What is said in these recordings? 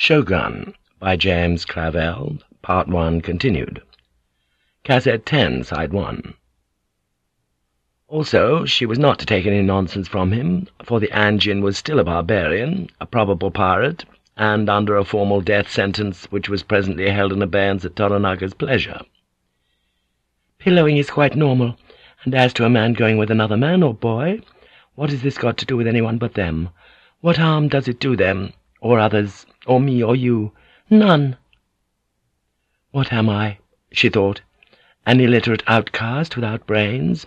Shogun by James Clavell, Part 1 continued. Cassette 10, Side 1. Also, she was not to take any nonsense from him, for the Anjin was still a barbarian, a probable pirate, and under a formal death sentence which was presently held in abeyance at Toranaga's pleasure. Pillowing is quite normal, and as to a man going with another man or boy, what has this got to do with anyone but them? What harm does it do them, or others, or me, or you? None. What am I? she thought. An illiterate outcast without brains?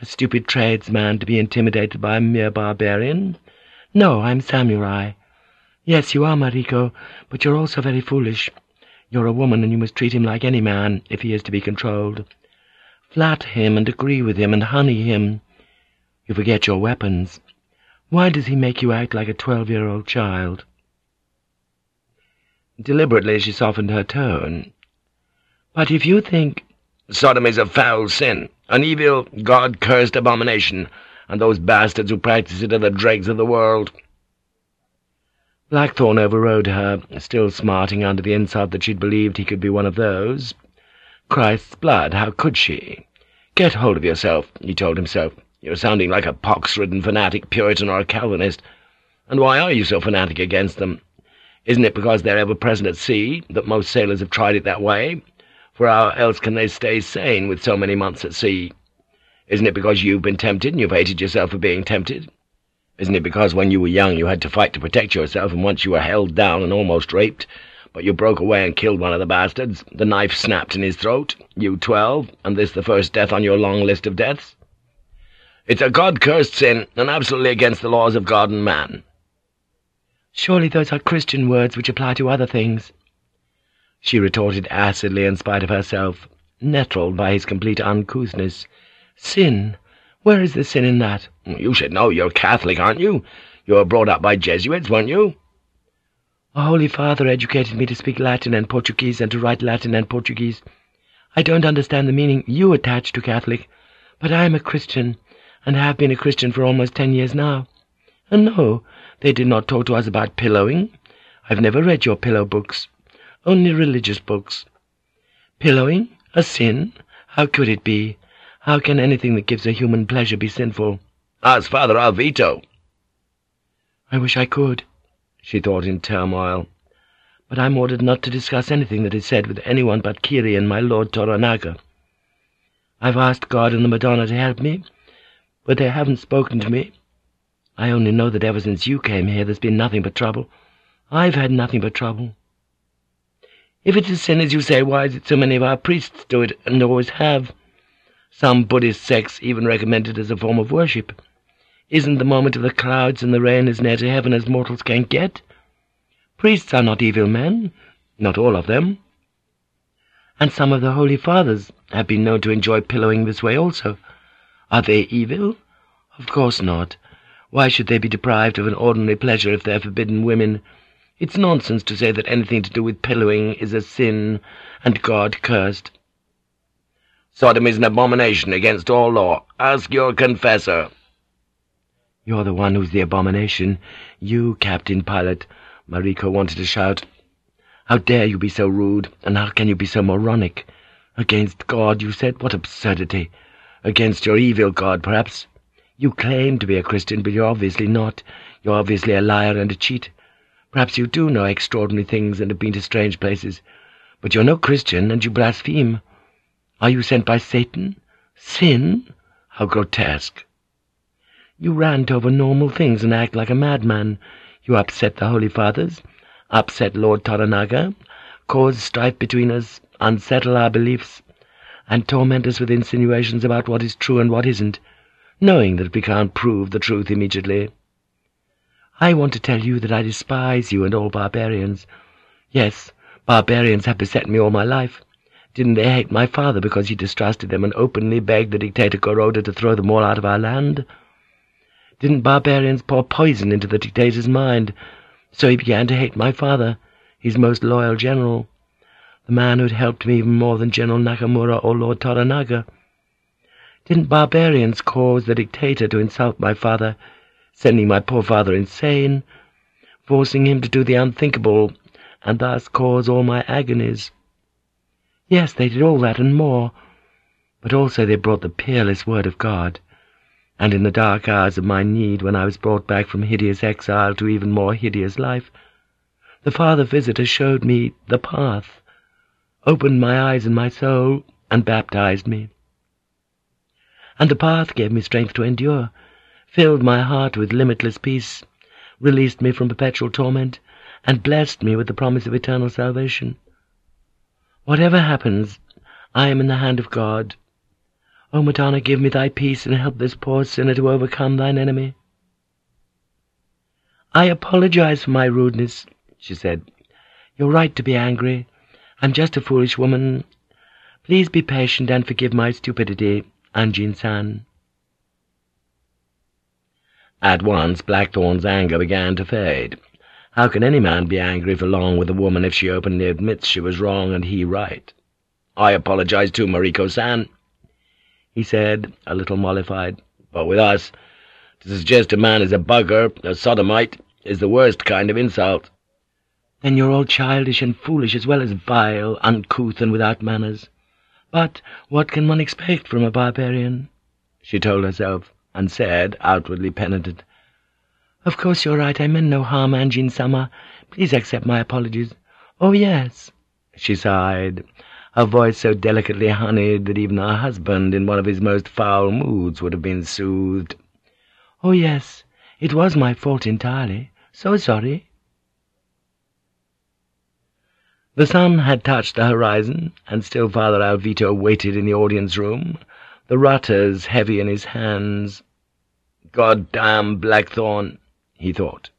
A stupid tradesman to be intimidated by a mere barbarian? No, I'm samurai. Yes, you are, Mariko, but you're also very foolish. You're a woman, and you must treat him like any man, if he is to be controlled. Flatter him, and agree with him, and honey him. You forget your weapons. Why does he make you act like a twelve-year-old child?' Deliberately she softened her tone. "'But if you think—' "'Sodom is a foul sin, an evil, God-cursed abomination, and those bastards who practice it are the dregs of the world.' Blackthorne overrode her, still smarting under the insult that she'd believed he could be one of those. Christ's blood, how could she? Get hold of yourself, he told himself. You're sounding like a pox-ridden fanatic Puritan or a Calvinist. And why are you so fanatic against them? Isn't it because they're ever present at sea that most sailors have tried it that way? For how else can they stay sane with so many months at sea? Isn't it because you've been tempted and you've hated yourself for being tempted? Isn't it because when you were young you had to fight to protect yourself, and once you were held down and almost raped, but you broke away and killed one of the bastards, the knife snapped in his throat, you twelve, and this the first death on your long list of deaths? It's a God-cursed sin, and absolutely against the laws of God and man. Surely those are Christian words which apply to other things. She retorted acidly in spite of herself, nettled by his complete uncouthness. Sin? Where is the sin in that? You should know. You're Catholic, aren't you? You were brought up by Jesuits, weren't you? A Holy Father educated me to speak Latin and Portuguese and to write Latin and Portuguese. I don't understand the meaning you attach to Catholic, but I am a Christian, and have been a Christian for almost ten years now. And no, they did not talk to us about pillowing. I've never read your pillow books. Only religious books. Pillowing? A sin? How could it be? How can anything that gives a human pleasure be sinful? As Father Alvito. I wish I could, she thought in turmoil. But I'm ordered not to discuss anything that is said with anyone but Kiri and my Lord Toranaga. I've asked God and the Madonna to help me, but they haven't spoken to me. I only know that ever since you came here there's been nothing but trouble. I've had nothing but trouble. If it's a sin, as you say, why is it so many of our priests do it, and always have? Some Buddhist sects even recommend it as a form of worship. Isn't the moment of the clouds and the rain as near to heaven as mortals can get? Priests are not evil men, not all of them. And some of the Holy Fathers have been known to enjoy pillowing this way also. Are they evil? Of course not. Why should they be deprived of an ordinary pleasure if they're forbidden women? It's nonsense to say that anything to do with pillowing is a sin, and God cursed. Sodom is an abomination against all law. Ask your confessor. You're the one who's the abomination. You, Captain Pilot, Mariko wanted to shout. How dare you be so rude, and how can you be so moronic? Against God, you said? What absurdity! Against your evil God, perhaps? You claim to be a Christian, but you're obviously not. You're obviously a liar and a cheat. Perhaps you do know extraordinary things and have been to strange places, but you're no Christian, and you blaspheme. Are you sent by Satan? Sin? How grotesque! You rant over normal things and act like a madman. You upset the Holy Fathers, upset Lord Toranaga, cause strife between us, unsettle our beliefs, and torment us with insinuations about what is true and what isn't knowing that we can't prove the truth immediately. I want to tell you that I despise you and all barbarians. Yes, barbarians have beset me all my life. Didn't they hate my father because he distrusted them and openly begged the dictator Goroda to throw them all out of our land? Didn't barbarians pour poison into the dictator's mind, so he began to hate my father, his most loyal general, the man who'd helped me even more than General Nakamura or Lord Toranaga? Didn't barbarians cause the dictator to insult my father, sending my poor father insane, forcing him to do the unthinkable, and thus cause all my agonies. Yes, they did all that and more, but also they brought the peerless word of God, and in the dark hours of my need, when I was brought back from hideous exile to even more hideous life, the Father Visitor showed me the path, opened my eyes and my soul, and baptized me. And the path gave me strength to endure, filled my heart with limitless peace, released me from perpetual torment, and blessed me with the promise of eternal salvation. Whatever happens, I am in the hand of God. O Madonna, give me thy peace and help this poor sinner to overcome thine enemy. I apologize for my rudeness, she said. You're right to be angry. I'm just a foolish woman. Please be patient and forgive my stupidity, Anjin-san. At once Blackthorne's anger began to fade. How can any man be angry for long with a woman if she openly admits she was wrong and he right? I apologize too, Mariko-san, he said, a little mollified. But with us, to suggest a man is a bugger, a sodomite, is the worst kind of insult. Then you're all childish and foolish as well as vile, uncouth, and without manners. But what can one expect from a barbarian? she told herself, and said, outwardly penitent, Of course you're right, I meant no harm, Anjin-sama. Please accept my apologies. Oh, yes, she sighed, her voice so delicately honeyed that even her husband, in one of his most foul moods, would have been soothed. Oh, yes, it was my fault entirely. So sorry. The sun had touched the horizon, and still Father Alvito waited in the audience-room, the rutters heavy in his hands. God damn Blackthorne, he thought.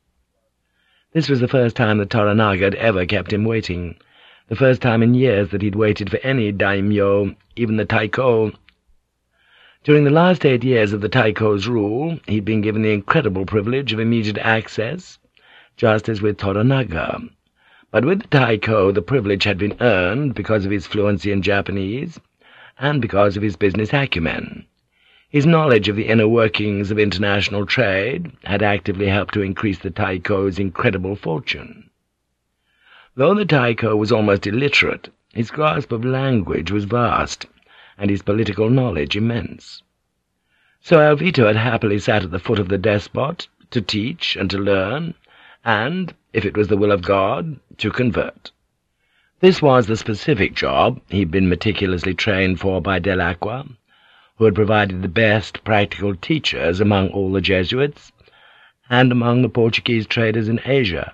This was the first time that Toranaga had ever kept him waiting, the first time in years that he'd waited for any daimyo, even the Taiko. During the last eight years of the Taiko's rule, he'd been given the incredible privilege of immediate access, just as with Toranaga. But with the Taiko the privilege had been earned because of his fluency in Japanese, and because of his business acumen. His knowledge of the inner workings of international trade had actively helped to increase the Taiko's incredible fortune. Though the Taiko was almost illiterate, his grasp of language was vast, and his political knowledge immense. So Alvito had happily sat at the foot of the despot to teach and to learn, and, if it was the will of God, to convert. This was the specific job he'd been meticulously trained for by Dell'Aqua, who had provided the best practical teachers among all the Jesuits, and among the Portuguese traders in Asia.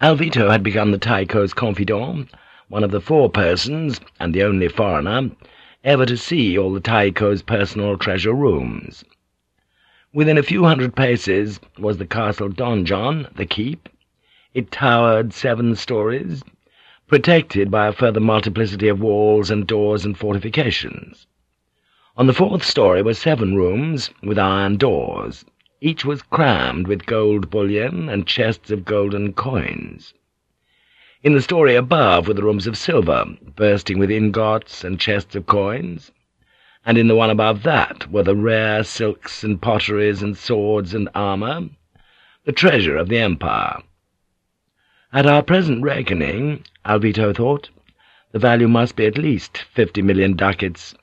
Alvito had become the Taiko's confidant, one of the four persons, and the only foreigner, ever to see all the Taiko's personal treasure rooms. Within a few hundred paces was the castle donjon, the keep. It towered seven stories, protected by a further multiplicity of walls and doors and fortifications. On the fourth story were seven rooms with iron doors. Each was crammed with gold bullion and chests of golden coins. In the story above were the rooms of silver, bursting with ingots and chests of coins, and in the one above that were the rare silks and potteries and swords and armour, the treasure of the Empire. At our present reckoning, Alvito thought, the value must be at least fifty million ducats,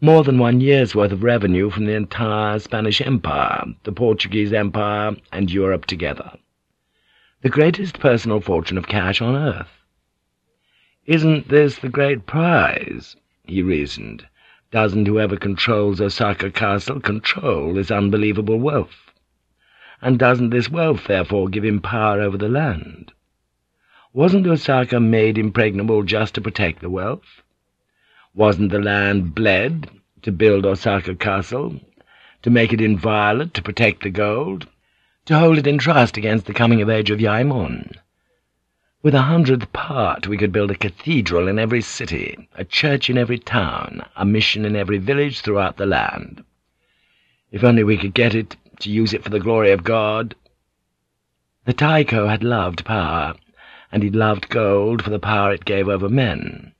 more than one year's worth of revenue from the entire Spanish Empire, the Portuguese Empire, and Europe together. The greatest personal fortune of cash on earth. Isn't this the great prize? he reasoned. Doesn't whoever controls Osaka Castle control this unbelievable wealth? And doesn't this wealth, therefore, give him power over the land? Wasn't Osaka made impregnable just to protect the wealth? Wasn't the land bled to build Osaka Castle, to make it inviolate, to protect the gold, to hold it in trust against the coming-of-age of Yaemon? With a hundredth part we could build a cathedral in every city, a church in every town, a mission in every village throughout the land. If only we could get it, to use it for the glory of God. The Taiko had loved power, and he loved gold for the power it gave over men.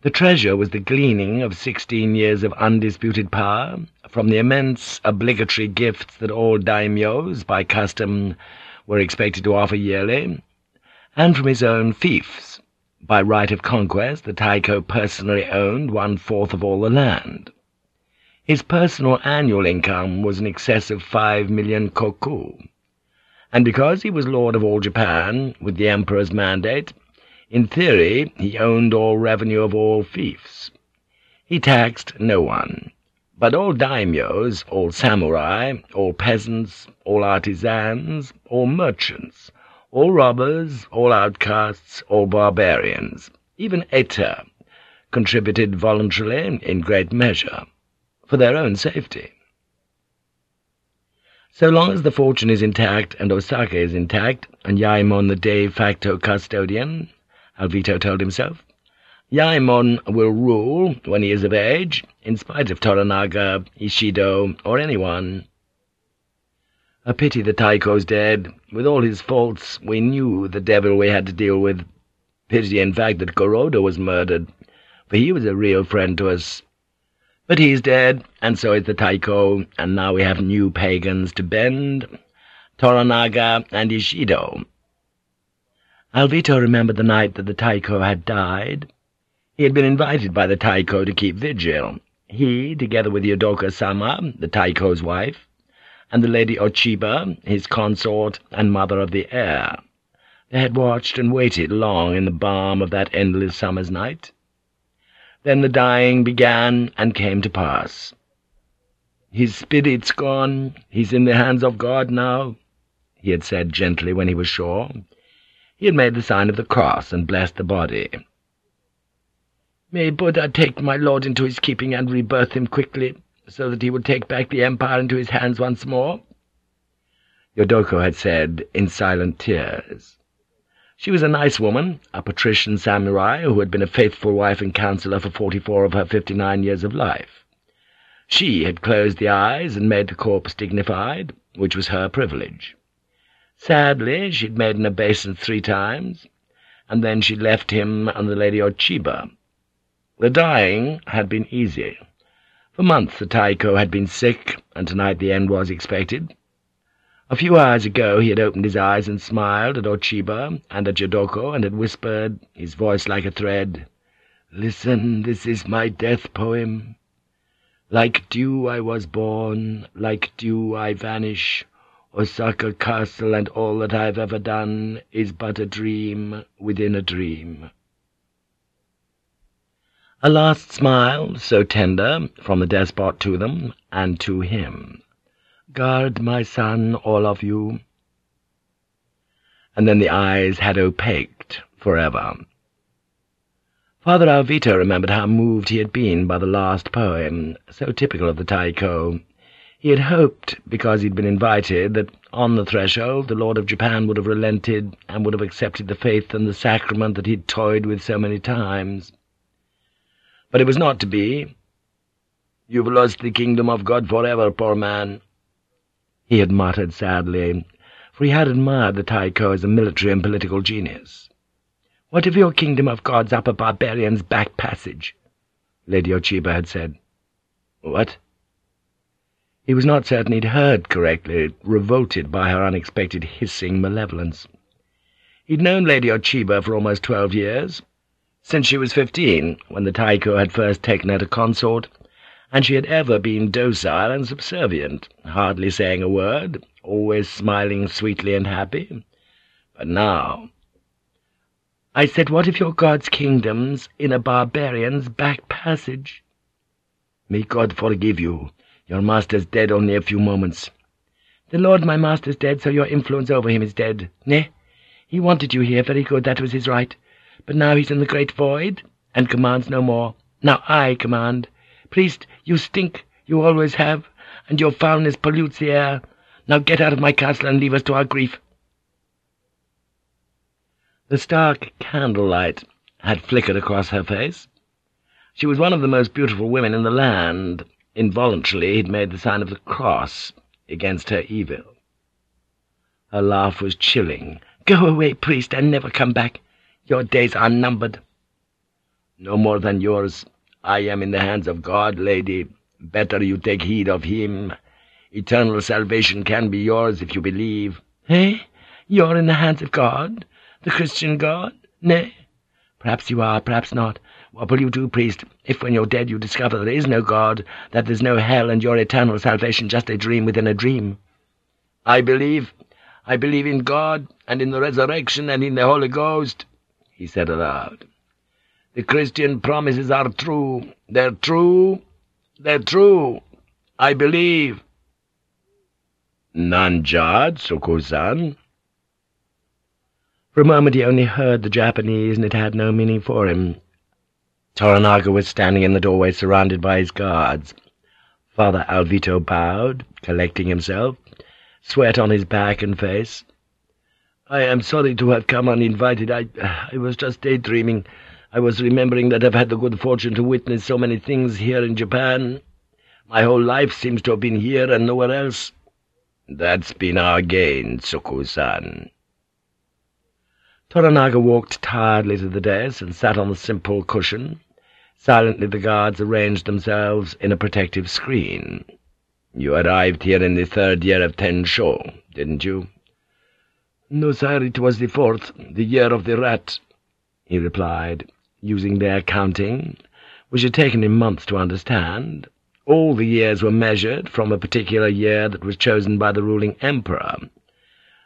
The treasure was the gleaning of sixteen years of undisputed power, from the immense obligatory gifts that all daimyos, by custom, were expected to offer yearly, and from his own fiefs. By right of conquest, the Taiko personally owned one-fourth of all the land. His personal annual income was in excess of five million koku, and because he was lord of all Japan, with the emperor's mandate, in theory he owned all revenue of all fiefs. He taxed no one, but all daimyos, all samurai, all peasants, all artisans, all merchants, all robbers, all outcasts, all barbarians, even Eta, contributed voluntarily in great measure for their own safety. So long as the fortune is intact and Osaka is intact, and Yaemon the de facto custodian, Alvito told himself, Yaemon will rule when he is of age, in spite of Toranaga, Ishido, or anyone. A pity the Taiko's dead. With all his faults, we knew the devil we had to deal with. Pity, in fact, that Goroda was murdered, for he was a real friend to us. But he's dead, and so is the Taiko, and now we have new pagans to bend, Toranaga and Ishido. Alvito remembered the night that the Taiko had died. He had been invited by the Taiko to keep vigil. He, together with Yodoko-sama, the Taiko's wife, and the Lady Ochiba, his consort and mother of the heir. They had watched and waited long in the balm of that endless summer's night. Then the dying began and came to pass. "'His spirit's gone. He's in the hands of God now,' he had said gently when he was sure. He had made the sign of the cross and blessed the body. "'May Buddha take my lord into his keeping and rebirth him quickly, so that he would take back the empire into his hands once more?' Yodoko had said in silent tears. She was a nice woman, a patrician samurai who had been a faithful wife and counselor for forty-four of her fifty-nine years of life. She had closed the eyes and made the corpse dignified, which was her privilege. Sadly, she'd made an obeisance three times, and then she'd left him and the Lady Ochiba. The dying had been easy. For months the Taiko had been sick, and tonight the end was expected. A few hours ago he had opened his eyes and smiled at Ochiba and at Yodoko and had whispered, his voice like a thread, "'Listen, this is my death poem. Like dew I was born, like dew I vanish. Osaka Castle and all that I have ever done is but a dream within a dream.' A last smile, so tender, from the despot to them, and to him. Guard, my son, all of you. And then the eyes had opaqued forever. Father Alvito remembered how moved he had been by the last poem, so typical of the Taiko. He had hoped, because he'd been invited, that on the threshold the Lord of Japan would have relented and would have accepted the faith and the sacrament that he'd toyed with so many times. But it was not to be. "'You've lost the kingdom of God forever, poor man,' he had muttered sadly, for he had admired the Taiko as a military and political genius. "'What if your kingdom of God's up a barbarian's back passage?' Lady Ochiba had said. "'What?' He was not certain he'd heard correctly, revolted by her unexpected hissing malevolence. He'd known Lady Ochiba for almost twelve years, since she was fifteen, when the Taiko had first taken her to consort, and she had ever been docile and subservient, hardly saying a word, always smiling sweetly and happy. But now... I said, what if your God's kingdom's in a barbarian's back passage? May God forgive you. Your master's dead only a few moments. The Lord my master's dead, so your influence over him is dead. Nay, he wanted you here, very good, that was his right. But now he's in the great void, and commands no more. Now I command. Priest, you stink, you always have, and your foulness pollutes the air. Now get out of my castle and leave us to our grief.' The stark candlelight had flickered across her face. She was one of the most beautiful women in the land. Involuntarily he'd made the sign of the cross against her evil. Her laugh was chilling. "'Go away, priest, and never come back. Your days are numbered.' "'No more than yours. I am in the hands of God, lady. Better you take heed of him. Eternal salvation can be yours if you believe. Eh? You're in the hands of God? The Christian God? Nay. Perhaps you are, perhaps not. What will you do, priest, if when you're dead you discover there is no God, that there's no hell, and your eternal salvation just a dream within a dream? I believe. I believe in God, and in the resurrection, and in the Holy Ghost, he said aloud. The Christian promises are true. They're true. They're true. I believe. Nanjad, Tsukku-san? For a moment he only heard the Japanese, and it had no meaning for him. Toranaga was standing in the doorway surrounded by his guards. Father Alvito bowed, collecting himself, sweat on his back and face. "'I am sorry to have come uninvited. I, I was just daydreaming. I was remembering that I've had the good fortune to witness so many things here in Japan. My whole life seems to have been here and nowhere else.' "'That's been our gain, Tsukku-san.' Toranaga walked tiredly to the desk and sat on the simple cushion. Silently the guards arranged themselves in a protective screen. "'You arrived here in the third year of Tensho, didn't you?' "'No, sire, it was the fourth, the year of the rat,' he replied, using their counting, which had taken him months to understand. All the years were measured from a particular year that was chosen by the ruling emperor,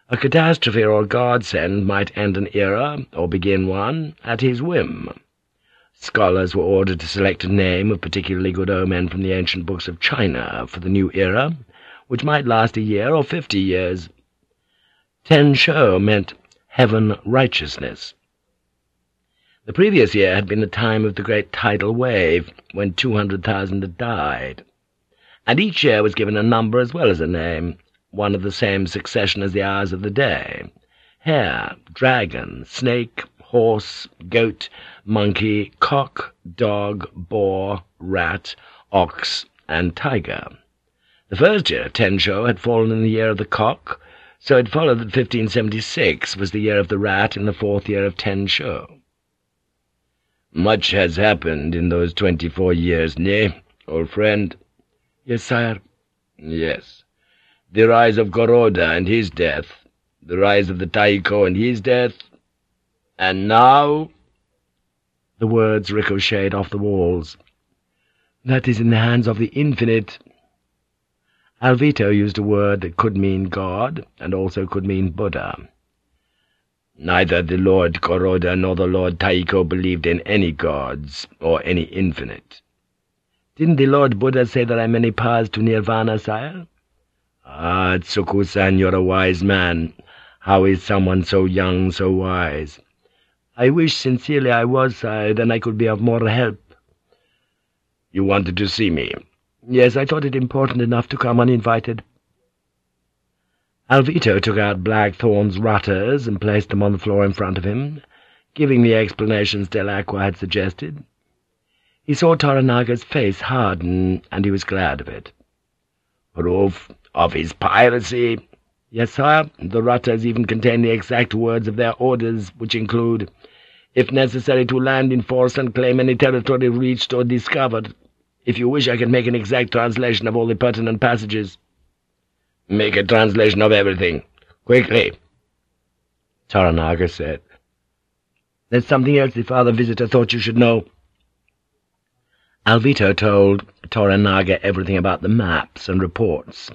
a catastrophe or a godsend might end an era, or begin one, at his whim. Scholars were ordered to select a name of particularly good omen from the ancient books of China for the new era, which might last a year or fifty years. Tensho meant heaven righteousness. The previous year had been the time of the great tidal wave, when two hundred thousand had died, and each year was given a number as well as a name, one of the same succession as the hours of the day. Hare, dragon, snake, horse, goat, monkey, cock, dog, boar, rat, ox, and tiger. The first year of Tensho had fallen in the year of the cock, so it followed that 1576 was the year of the rat in the fourth year of Ten Tensho. Much has happened in those twenty-four years, nay, old friend? Yes, sire. Yes the rise of Goroda and his death, the rise of the Taiko and his death, and now— The words ricocheted off the walls. That is in the hands of the infinite. Alvito used a word that could mean God, and also could mean Buddha. Neither the Lord Goroda nor the Lord Taiko believed in any gods, or any infinite. Didn't the Lord Buddha say there are many paths to nirvana, sire? Ah, Tsukku-san, you're a wise man. How is someone so young so wise? I wish sincerely I was, sire, then I could be of more help. You wanted to see me? Yes, I thought it important enough to come uninvited. Alvito took out Blackthorne's rutters and placed them on the floor in front of him, giving the explanations Dell'Aqua had suggested. He saw Toranaga's face harden, and he was glad of it. Proof of his piracy. Yes, sire, the rutters even contain the exact words of their orders, which include, if necessary to land in force and claim any territory reached or discovered. If you wish, I can make an exact translation of all the pertinent passages. Make a translation of everything. Quickly. Toranaga said. There's something else the father visitor thought you should know. Alvito told Toranaga everything about the maps and reports,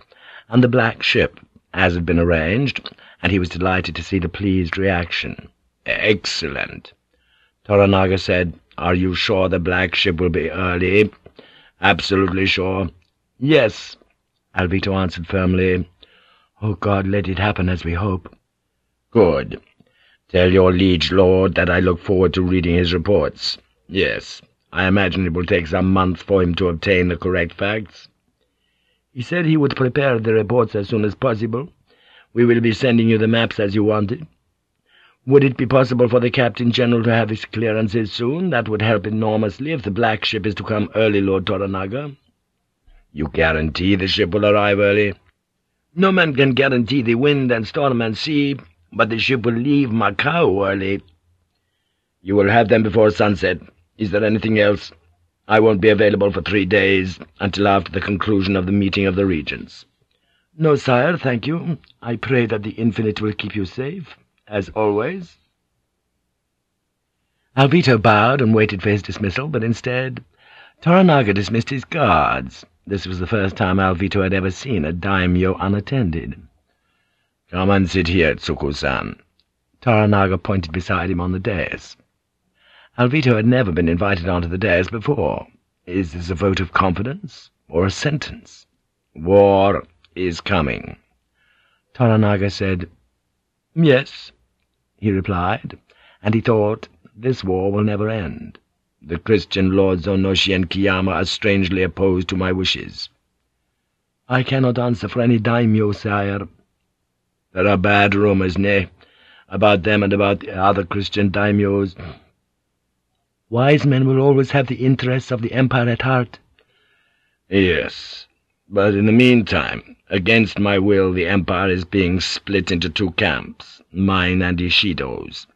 and the black ship, as had been arranged, and he was delighted to see the pleased reaction. "'Excellent,' Toranaga said. "'Are you sure the black ship will be early?' "'Absolutely sure.' "'Yes,' Alvito answered firmly. "'Oh, God, let it happen as we hope.' "'Good. Tell your liege lord that I look forward to reading his reports. Yes, I imagine it will take some months for him to obtain the correct facts.' He said he would prepare the reports as soon as possible. We will be sending you the maps as you wanted. Would it be possible for the Captain General to have his clearances soon? That would help enormously if the black ship is to come early, Lord Toranaga. You guarantee the ship will arrive early? No man can guarantee the wind and storm and sea, but the ship will leave Macao early. You will have them before sunset. Is there anything else? I won't be available for three days, until after the conclusion of the meeting of the regents. No, sire, thank you. I pray that the Infinite will keep you safe, as always. Alvito bowed and waited for his dismissal, but instead Toranaga dismissed his guards. This was the first time Alvito had ever seen a daimyo unattended. "'Come and sit here, Tsukku-san.' Toranaga pointed beside him on the dais. Alvito had never been invited onto the dais before. Is this a vote of confidence, or a sentence? "'War is coming,' Toranaga said. "'Yes,' he replied, and he thought, this war will never end. The Christian lords Onoshi and Kiyama are strangely opposed to my wishes. I cannot answer for any daimyo, sire. There are bad rumors, nay, about them and about the other Christian daimyos. Wise men will always have the interests of the Empire at heart. Yes, but in the meantime, against my will, the Empire is being split into two camps, mine and Ishido's.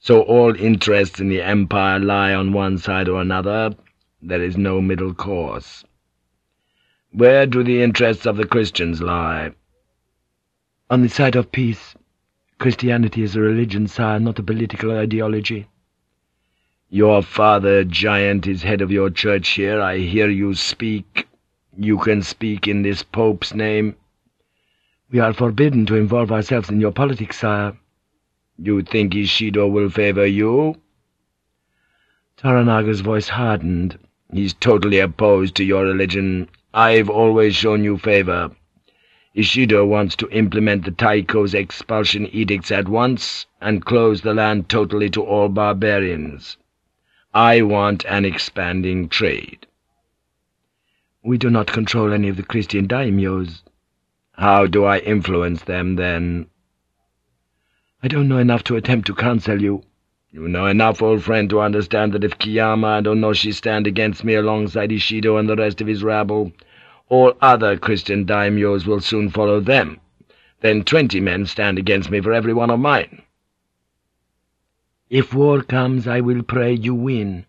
So all interests in the Empire lie on one side or another. There is no middle course. Where do the interests of the Christians lie? On the side of peace. Christianity is a religion, sire, not a political ideology. Your father, giant, is head of your church here. I hear you speak. You can speak in this Pope's name. We are forbidden to involve ourselves in your politics, sire. You think Ishido will favor you? Toranaga's voice hardened. He's totally opposed to your religion. I've always shown you favor. Ishido wants to implement the Taiko's expulsion edicts at once and close the land totally to all barbarians. I want an expanding trade. We do not control any of the Christian daimyos. How do I influence them, then? I don't know enough to attempt to counsel you. You know enough, old friend, to understand that if Kiyama and Onoshi stand against me alongside Ishido and the rest of his rabble, all other Christian daimyos will soon follow them. Then twenty men stand against me for every one of mine. If war comes, I will pray you win.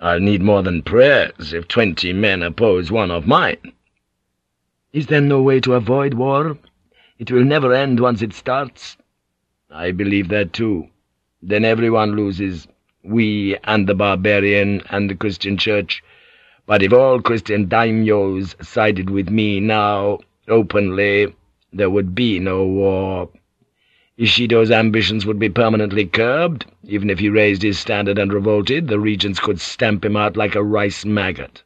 I'll need more than prayers if twenty men oppose one of mine. Is there no way to avoid war? It will never end once it starts. I believe that too. Then everyone loses, we and the barbarian and the Christian church, but if all Christian daimyos sided with me now, openly, there would be no war. Ishido's ambitions would be permanently curbed. Even if he raised his standard and revolted, the regents could stamp him out like a rice maggot.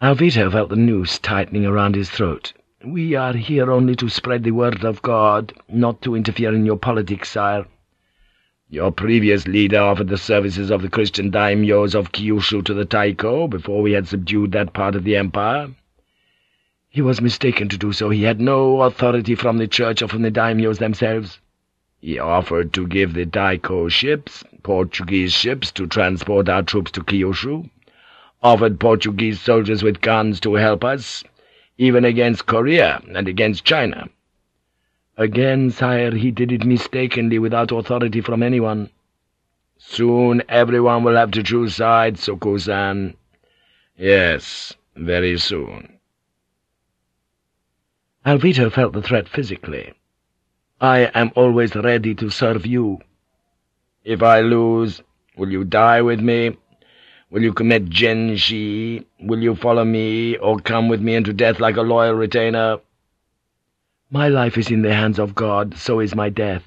Alvito felt the noose tightening around his throat. We are here only to spread the word of God, not to interfere in your politics, sire. Your previous leader offered the services of the Christian daimyos of Kyushu to the Taiko before we had subdued that part of the empire. He was mistaken to do so. He had no authority from the church or from the daimyos themselves. He offered to give the Taiko ships, Portuguese ships, to transport our troops to Kyushu, offered Portuguese soldiers with guns to help us, even against Korea and against China. Again, sire, he did it mistakenly without authority from anyone. Soon everyone will have to choose sides, Tsukku-san. Yes, very soon. Alvito felt the threat physically. I am always ready to serve you. If I lose, will you die with me? Will you commit junshi? Will you follow me, or come with me into death like a loyal retainer?' My life is in the hands of God, so is my death.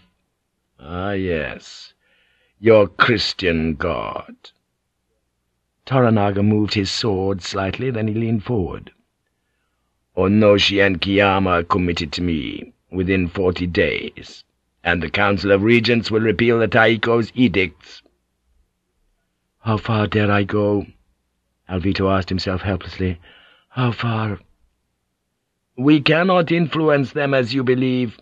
Ah, yes, your Christian God. Toranaga moved his sword slightly, then he leaned forward. Onoshi and Kiyama committed to me within forty days, and the Council of Regents will repeal the Taiko's edicts. How far dare I go? Alvito asked himself helplessly. How far? We cannot influence them as you believe.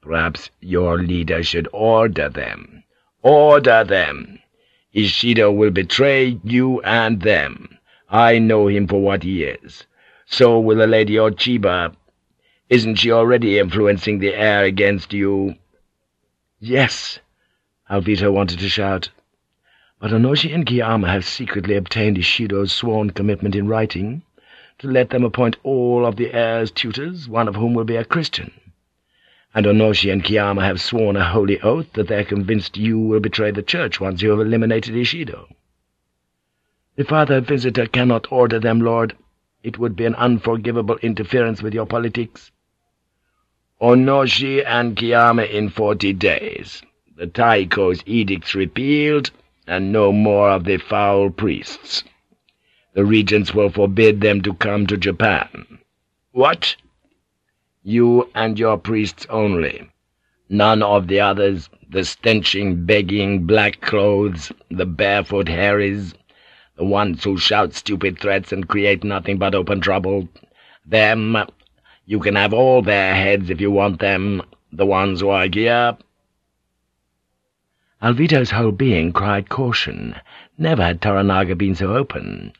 Perhaps your leader should order them. Order them. Ishido will betray you and them. I know him for what he is. So will the Lady Ochiba. Isn't she already influencing the heir against you? Yes, Alvito wanted to shout. But Onoshi and Kiyama have secretly obtained Ishido's sworn commitment in writing to let them appoint all of the heir's tutors, one of whom will be a Christian. and Onoshi and Kiyama have sworn a holy oath that they're convinced you will betray the church once you have eliminated Ishido. The Father Visitor cannot order them, Lord. It would be an unforgivable interference with your politics. Onoshi and Kiyama in forty days. The Taiko's edicts repealed, and no more of the foul priests. The regents will forbid them to come to Japan. What? You and your priests only. None of the others, the stenching, begging, black clothes, the barefoot Harrys, the ones who shout stupid threats and create nothing but open trouble. Them, you can have all their heads if you want them, the ones who are here. Alvito's whole being cried caution. Never had Toranaga been so open.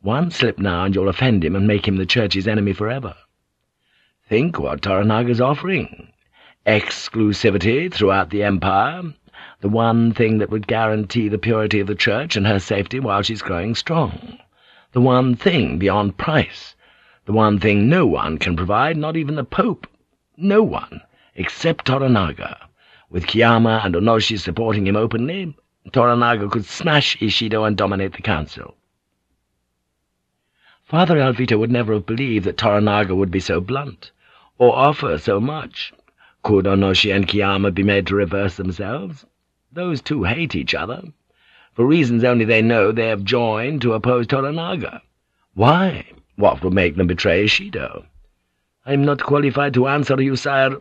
One slip now and you'll offend him and make him the Church's enemy forever. Think what Toranaga's offering. Exclusivity throughout the Empire, the one thing that would guarantee the purity of the Church and her safety while she's growing strong. The one thing beyond price. The one thing no one can provide, not even the Pope. No one, except Toranaga. With Kiyama and Onoshi supporting him openly, Toranaga could smash Ishido and dominate the Council. Father Alvito would never have believed that Toranaga would be so blunt, or offer so much. Could Onoshi and Kiyama be made to reverse themselves? Those two hate each other. For reasons only they know, they have joined to oppose Toranaga. Why? What would make them betray Ishido? I am not qualified to answer you, sire,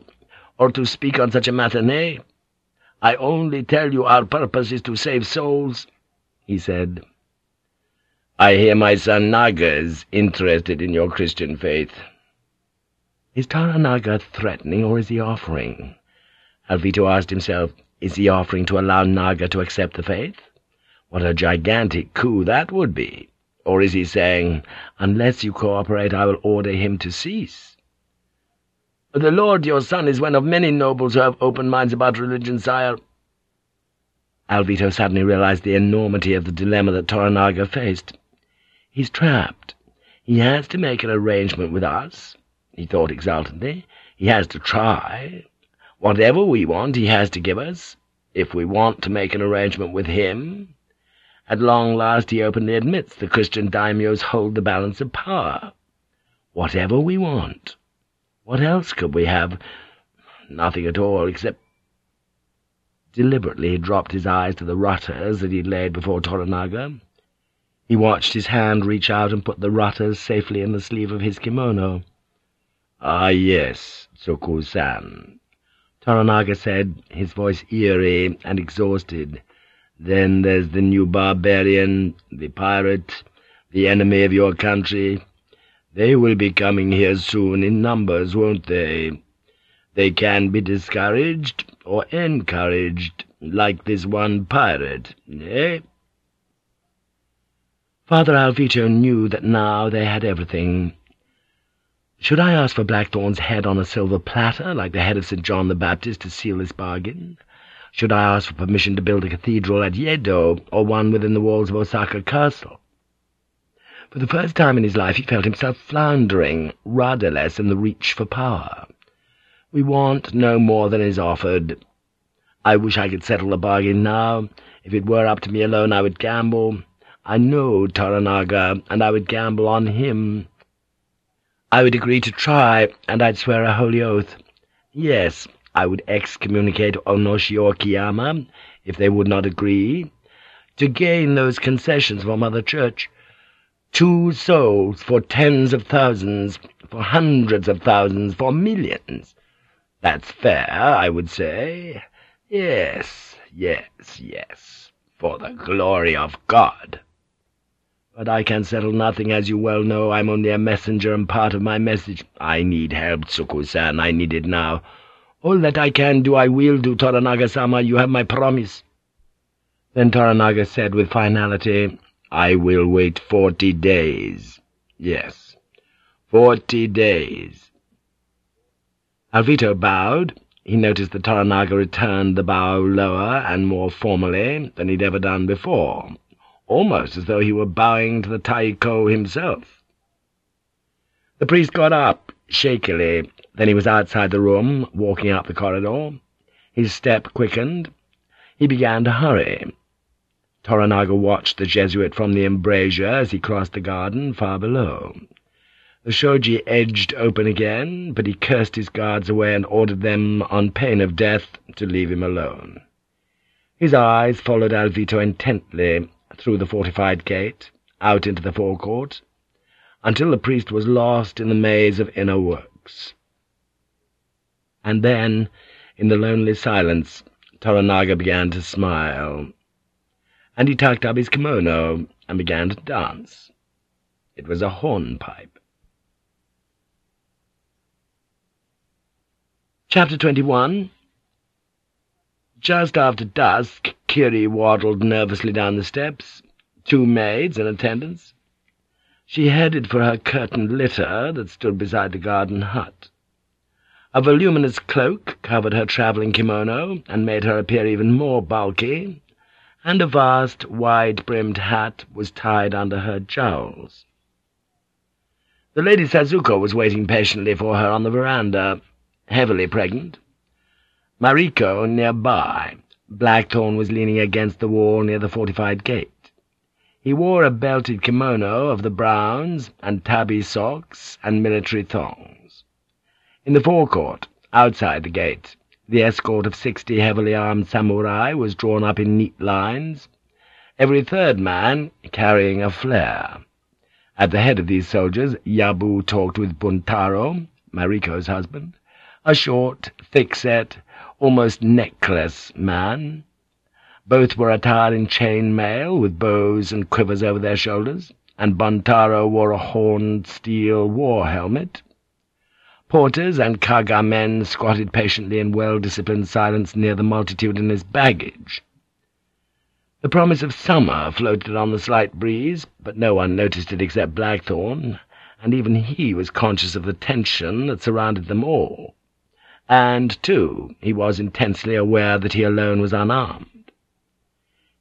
or to speak on such a matter, nay. I only tell you our purpose is to save souls, he said. I hear my son Naga is interested in your Christian faith. Is Toranaga threatening, or is he offering? Alvito asked himself, is he offering to allow Naga to accept the faith? What a gigantic coup that would be! Or is he saying, unless you cooperate, I will order him to cease? The Lord your son is one of many nobles who have open minds about religion, sire. Alvito suddenly realized the enormity of the dilemma that Toranaga faced. He's trapped. He has to make an arrangement with us, he thought exultantly. He has to try. Whatever we want, he has to give us. If we want to make an arrangement with him, at long last he openly admits the Christian daimyos hold the balance of power. Whatever we want. What else could we have? Nothing at all, except... Deliberately he dropped his eyes to the rutters that he laid before Toranaga. He watched his hand reach out and put the rutters safely in the sleeve of his kimono. "'Ah, yes, Tsukku-san,' Toranaga said, his voice eerie and exhausted. "'Then there's the new barbarian, the pirate, the enemy of your country. They will be coming here soon in numbers, won't they? They can be discouraged or encouraged, like this one pirate, eh?' Father Alvito knew that now they had everything. Should I ask for Blackthorne's head on a silver platter, like the head of St. John the Baptist, to seal this bargain? Should I ask for permission to build a cathedral at Yedo, or one within the walls of Osaka Castle? For the first time in his life he felt himself floundering, rudderless in the reach for power. We want no more than is offered. I wish I could settle the bargain now. If it were up to me alone I would gamble. I know Toranaga, and I would gamble on him. I would agree to try, and I'd swear a holy oath. Yes, I would excommunicate Onoshi or Kiyama, if they would not agree, to gain those concessions from Mother Church. Two souls for tens of thousands, for hundreds of thousands, for millions. That's fair, I would say. Yes, yes, yes, for the glory of God.' But I can settle nothing, as you well know. I'm only a messenger, and part of my message. I need help, Tsukku-san. I need it now. All that I can do, I will do, Toranaga-sama. You have my promise. Then Toranaga said with finality, I will wait forty days. Yes, forty days. Alvito bowed. He noticed that Toranaga returned the bow lower and more formally than he'd ever done before almost as though he were bowing to the Taiko himself. The priest got up, shakily, Then he was outside the room, walking up the corridor. His step quickened. He began to hurry. Toranaga watched the Jesuit from the embrasure as he crossed the garden far below. The shoji edged open again, but he cursed his guards away and ordered them, on pain of death, to leave him alone. His eyes followed Alvito intently through the fortified gate, out into the forecourt, until the priest was lost in the maze of inner works. And then, in the lonely silence, Toranaga began to smile, and he tucked up his kimono and began to dance. It was a hornpipe. Chapter 21 Just after dusk, Kiri waddled nervously down the steps, two maids in attendance. She headed for her curtained litter that stood beside the garden hut. A voluminous cloak covered her travelling kimono and made her appear even more bulky, and a vast, wide-brimmed hat was tied under her jowls. The Lady Sazuko was waiting patiently for her on the veranda, heavily pregnant. Mariko nearby. Blackthorne was leaning against the wall near the fortified gate. He wore a belted kimono of the Browns, and tabi socks, and military thongs. In the forecourt, outside the gate, the escort of sixty heavily armed samurai was drawn up in neat lines, every third man carrying a flare. At the head of these soldiers, Yabu talked with Buntaro, Mariko's husband, a short, thick-set, almost necklace man. Both were attired in chain mail, with bows and quivers over their shoulders, and Buntaro wore a horned steel war helmet. Porters and kago men squatted patiently in well-disciplined silence near the multitudinous baggage. The promise of summer floated on the slight breeze, but no one noticed it except Blackthorne, and even he was conscious of the tension that surrounded them all and, too, he was intensely aware that he alone was unarmed.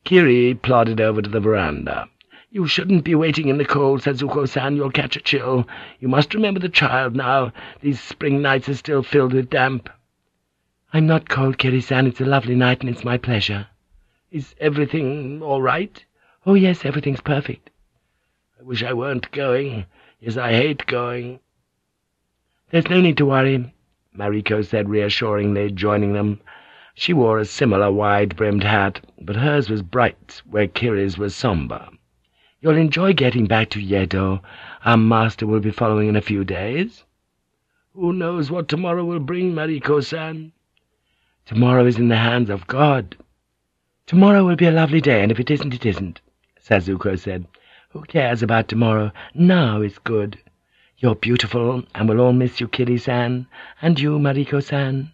Kiri plodded over to the veranda. "'You shouldn't be waiting in the cold, Sazuko-san. You'll catch a chill. You must remember the child now. These spring nights are still filled with damp.' "'I'm not cold, Kiri-san. It's a lovely night, and it's my pleasure.' "'Is everything all right?' "'Oh, yes, everything's perfect.' "'I wish I weren't going. Yes, I hate going.' "'There's no need to worry. Mariko said reassuringly, joining them. She wore a similar wide-brimmed hat, but hers was bright, where Kiri's was somber. "'You'll enjoy getting back to Yedo. Our master will be following in a few days.' "'Who knows what tomorrow will bring, Mariko-san?' "'Tomorrow is in the hands of God.' "'Tomorrow will be a lovely day, and if it isn't, it isn't,' Sazuko said. "'Who cares about tomorrow? Now is good.' You're beautiful, and we'll all miss you, Kiri-san, and you, Mariko-san.'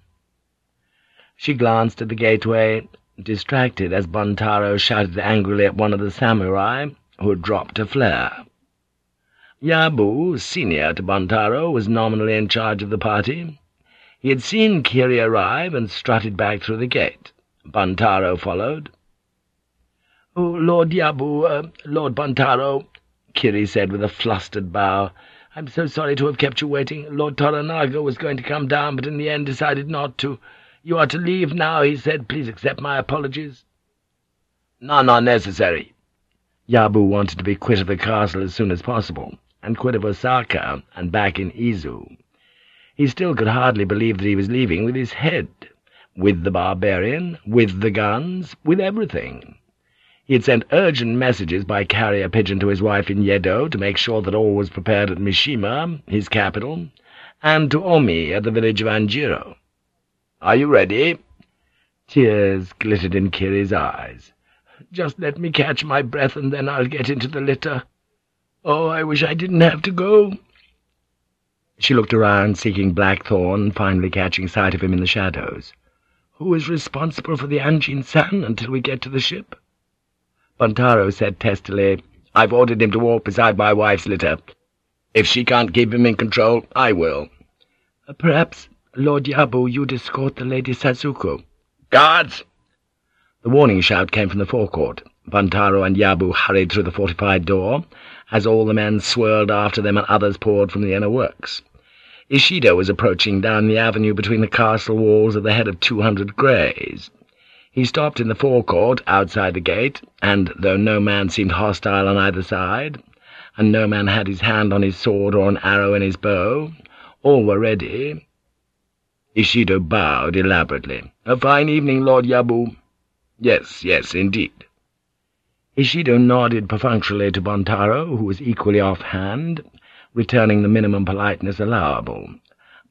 She glanced at the gateway, distracted as Buntaro shouted angrily at one of the samurai, who had dropped a flare. Yabu, senior to Buntaro, was nominally in charge of the party. He had seen Kiri arrive and strutted back through the gate. Buntaro followed. "'Oh, Lord Yabu, uh, Lord Buntaro,' Kiri said with a flustered bow, I'm so sorry to have kept you waiting. Lord Toranaga was going to come down, but in the end decided not to. You are to leave now, he said. Please accept my apologies. None are necessary. Yabu wanted to be quit of the castle as soon as possible, and quit of Osaka, and back in Izu. He still could hardly believe that he was leaving with his head, with the barbarian, with the guns, with everything. He had sent urgent messages by carrier pigeon to his wife in Yedo to make sure that all was prepared at Mishima, his capital, and to Omi at the village of Anjiro. "'Are you ready?' Tears glittered in Kiri's eyes. "'Just let me catch my breath, and then I'll get into the litter. Oh, I wish I didn't have to go.' She looked around, seeking Blackthorne, finally catching sight of him in the shadows. "'Who is responsible for the Anjin-san until we get to the ship?' Buntaro said testily, "I've ordered him to walk beside my wife's litter. If she can't keep him in control, I will." Uh, "Perhaps, Lord Yabu, you'd escort the Lady Sazuko." "Guards!" The warning shout came from the forecourt. Buntaro and Yabu hurried through the fortified door, as all the men swirled after them and others poured from the inner works. Ishido was approaching down the avenue between the castle walls at the head of two hundred greys. He stopped in the forecourt outside the gate, and though no man seemed hostile on either side, and no man had his hand on his sword or an arrow in his bow, all were ready. Ishido bowed elaborately. "A fine evening, Lord Yabu." "Yes, yes, indeed." Ishido nodded perfunctorily to Buntaro, who was equally off-hand, returning the minimum politeness allowable.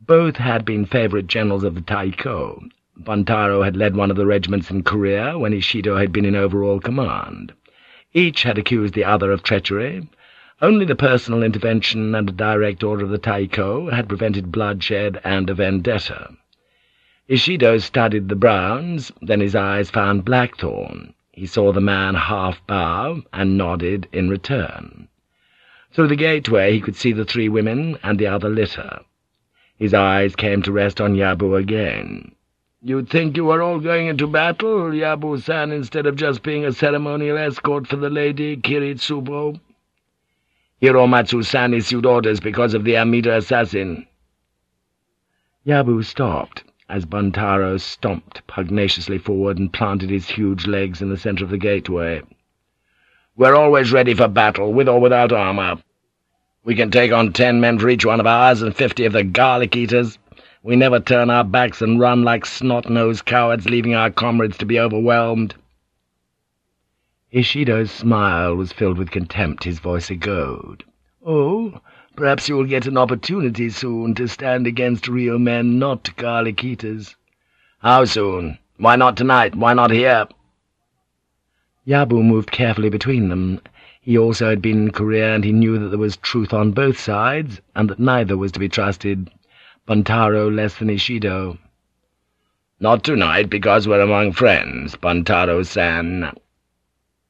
Both had been favourite generals of the Taiko, Buntaro had led one of the regiments in Korea when Ishido had been in overall command. Each had accused the other of treachery. Only the personal intervention and a direct order of the Taiko had prevented bloodshed and a vendetta. Ishido studied the Browns, then his eyes found Blackthorne. He saw the man half bow, and nodded in return. Through the gateway he could see the three women and the other litter. His eyes came to rest on Yabu again. You'd think you were all going into battle, Yabu-san, instead of just being a ceremonial escort for the lady Kiritsubo. Hiromatsu-san issued orders because of the Amida assassin. Yabu stopped as Buntaro stomped pugnaciously forward and planted his huge legs in the centre of the gateway. We're always ready for battle, with or without armour. We can take on ten men for each one of ours and fifty of the garlic-eaters. We never turn our backs and run like snot-nosed cowards, leaving our comrades to be overwhelmed.' Ishido's smile was filled with contempt, his voice echoed. "'Oh, perhaps you will get an opportunity soon to stand against real men, not garlic-eaters.' "'How soon? Why not tonight? Why not here?' Yabu moved carefully between them. He also had been in Korea, and he knew that there was truth on both sides, and that neither was to be trusted. Buntaro less than Ishido. "'Not tonight, because we're among friends, Buntaro-san,'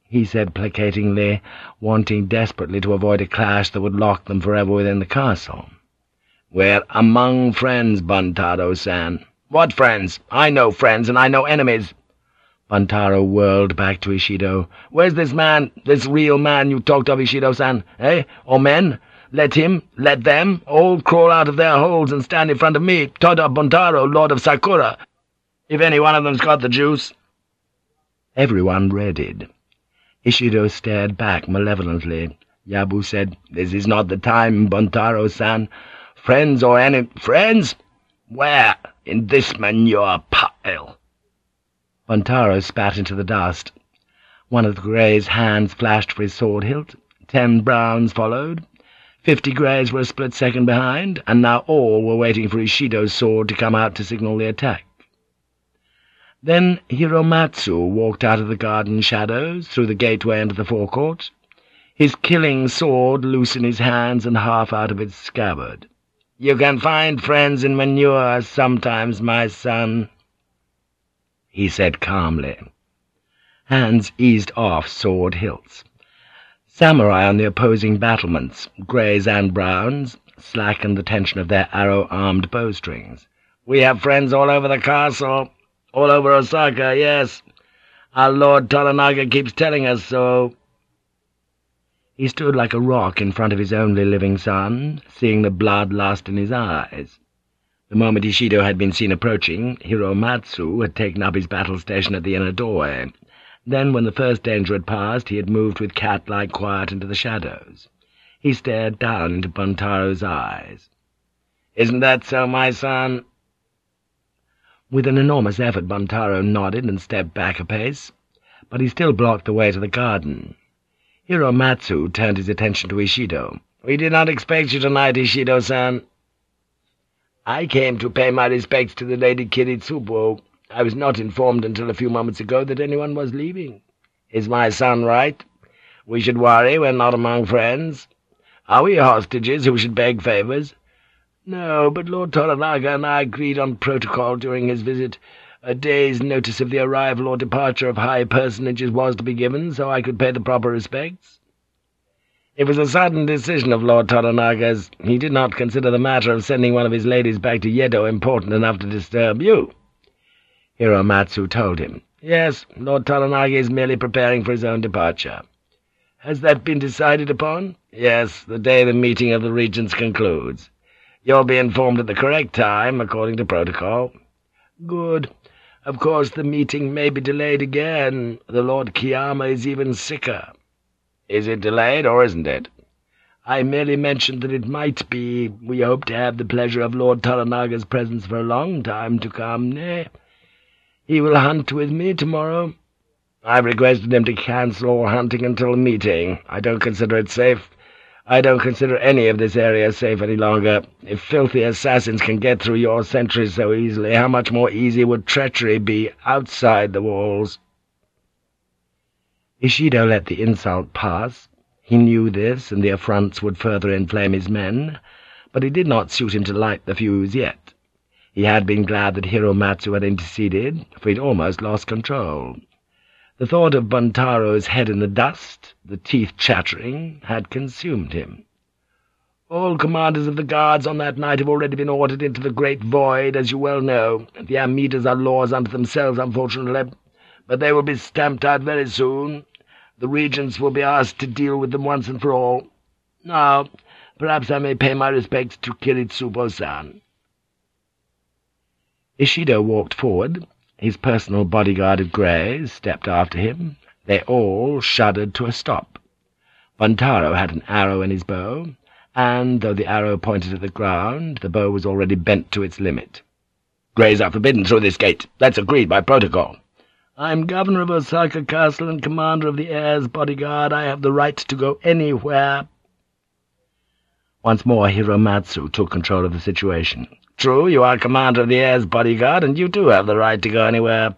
he said placatingly, wanting desperately to avoid a clash that would lock them forever within the castle. "'We're among friends, Buntaro-san.' "'What friends? I know friends, and I know enemies.' Buntaro whirled back to Ishido. "'Where's this man, this real man you talked of, Ishido-san, eh? Or men? Let him, let them, all crawl out of their holes and stand in front of me, Toda Buntaro, Lord of Sakura, if any one of them's got the juice.' Everyone readied. Ishido stared back malevolently. Yabu said, "'This is not the time, Buntaro-san. Friends or any— Friends? Where? In this manure pile?' Buntaro spat into the dust. One of the Grey's hands flashed for his sword hilt. Ten Browns followed. Fifty Greys were a split second behind, and now all were waiting for Ishido's sword to come out to signal the attack. Then Hiromatsu walked out of the garden shadows, through the gateway into the forecourt, his killing sword loose in his hands and half out of its scabbard. "'You can find friends in manure sometimes, my son,' he said calmly. Hands eased off sword hilts. Samurai on the opposing battlements, greys and browns, slackened the tension of their arrow-armed bowstrings. "'We have friends all over the castle, all over Osaka, yes. Our Lord Toranaga keeps telling us so.' He stood like a rock in front of his only living son, seeing the blood lust in his eyes. The moment Ishido had been seen approaching, Hiromatsu had taken up his battle station at the inner doorway. Then, when the first danger had passed, he had moved with cat-like quiet into the shadows. He stared down into Buntaro's eyes. "'Isn't that so, my son?' With an enormous effort Buntaro nodded and stepped back a pace, but he still blocked the way to the garden. Hiromatsu turned his attention to Ishido. "'We did not expect you tonight, Ishido-san.' "'I came to pay my respects to the Lady Kiritsubo. I was not informed until a few moments ago that anyone was leaving. Is my son right? We should worry when not among friends. Are we hostages who should beg favours? No, but Lord Toranaga and I agreed on protocol during his visit. A day's notice of the arrival or departure of high personages was to be given, so I could pay the proper respects. It was a sudden decision of Lord Toranaga's. He did not consider the matter of sending one of his ladies back to Yedo important enough to disturb you. Hiromatsu told him. Yes, Lord Toranaga is merely preparing for his own departure. Has that been decided upon? Yes, the day the meeting of the regents concludes. You'll be informed at the correct time, according to protocol. Good. Of course the meeting may be delayed again. The Lord Kiyama is even sicker. Is it delayed, or isn't it? I merely mentioned that it might be. We hope to have the pleasure of Lord Toranaga's presence for a long time to come. Nay, he will hunt with me tomorrow. I've requested him to cancel all hunting until meeting. I don't consider it safe. I don't consider any of this area safe any longer. If filthy assassins can get through your sentries so easily, how much more easy would treachery be outside the walls?' Ishido let the insult pass. He knew this, and the affronts would further inflame his men, but it did not suit him to light the fuse yet. He had been glad that Hiromatsu had interceded, for he'd almost lost control. The thought of Buntaro's head in the dust, the teeth chattering, had consumed him. All commanders of the guards on that night have already been ordered into the great void, as you well know. The Amidas are laws unto themselves, unfortunately, but they will be stamped out very soon. The regents will be asked to deal with them once and for all. Now, perhaps I may pay my respects to Kiritsubo-san.' Ishido walked forward, his personal bodyguard of greys stepped after him. They all shuddered to a stop. Buntaro had an arrow in his bow, and, though the arrow pointed at the ground, the bow was already bent to its limit. "'Greys are forbidden through this gate. That's agreed by protocol.' "'I'm governor of Osaka Castle and commander of the heir's bodyguard. I have the right to go anywhere.' Once more Hiromatsu took control of the situation. True, you are commander of the heir's bodyguard, and you do have the right to go anywhere.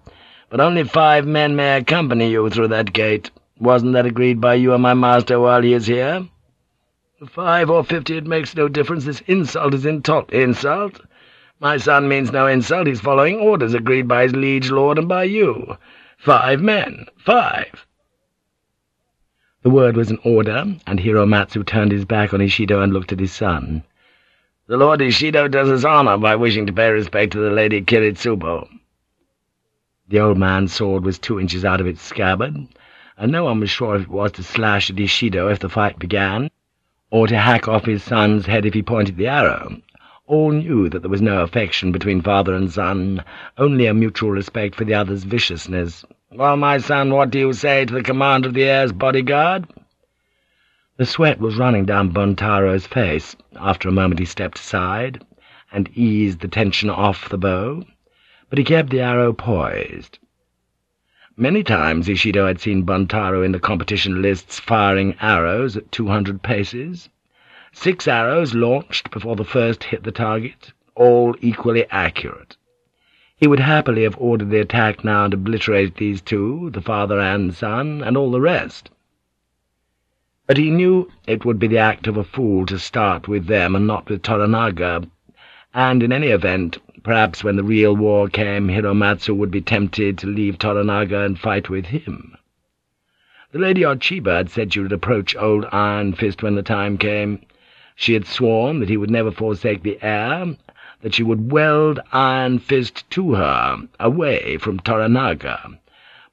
But only five men may accompany you through that gate. Wasn't that agreed by you and my master while he is here? Five or fifty, it makes no difference. This insult is insult. Insult? My son means no insult. He's following orders agreed by his liege lord and by you. Five men. Five. The word was an order, and Hiromatsu turned his back on Ishido and looked at his son. The Lord Ishido does us honor by wishing to pay respect to the Lady Kiritsubo. The old man's sword was two inches out of its scabbard, and no one was sure if it was to slash at Ishido if the fight began, or to hack off his son's head if he pointed the arrow. All knew that there was no affection between father and son, only a mutual respect for the other's viciousness. "'Well, my son, what do you say to the command of the heir's bodyguard?' The sweat was running down Buntaro's face. After a moment he stepped aside, and eased the tension off the bow, but he kept the arrow poised. Many times Ishido had seen Buntaro in the competition lists firing arrows at two hundred paces. Six arrows launched before the first hit the target, all equally accurate. He would happily have ordered the attack now and obliterated these two, the father and son, and all the rest. But he knew it would be the act of a fool to start with them and not with Toranaga, and in any event, perhaps when the real war came, Hiromatsu would be tempted to leave Toranaga and fight with him. The Lady Ochiba had said she would approach old Iron Fist when the time came. She had sworn that he would never forsake the heir, that she would weld Iron Fist to her, away from Toranaga,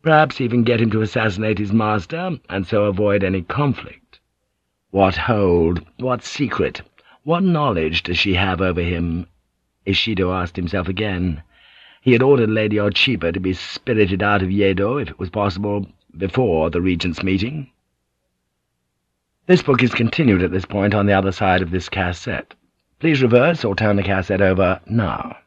perhaps even get him to assassinate his master, and so avoid any conflict. What hold, what secret, what knowledge does she have over him? Ishido asked himself again. He had ordered Lady Ochiba to be spirited out of Yedo, if it was possible, before the regent's meeting. This book is continued at this point on the other side of this cassette. Please reverse or turn the cassette over now.